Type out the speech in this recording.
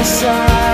pensar.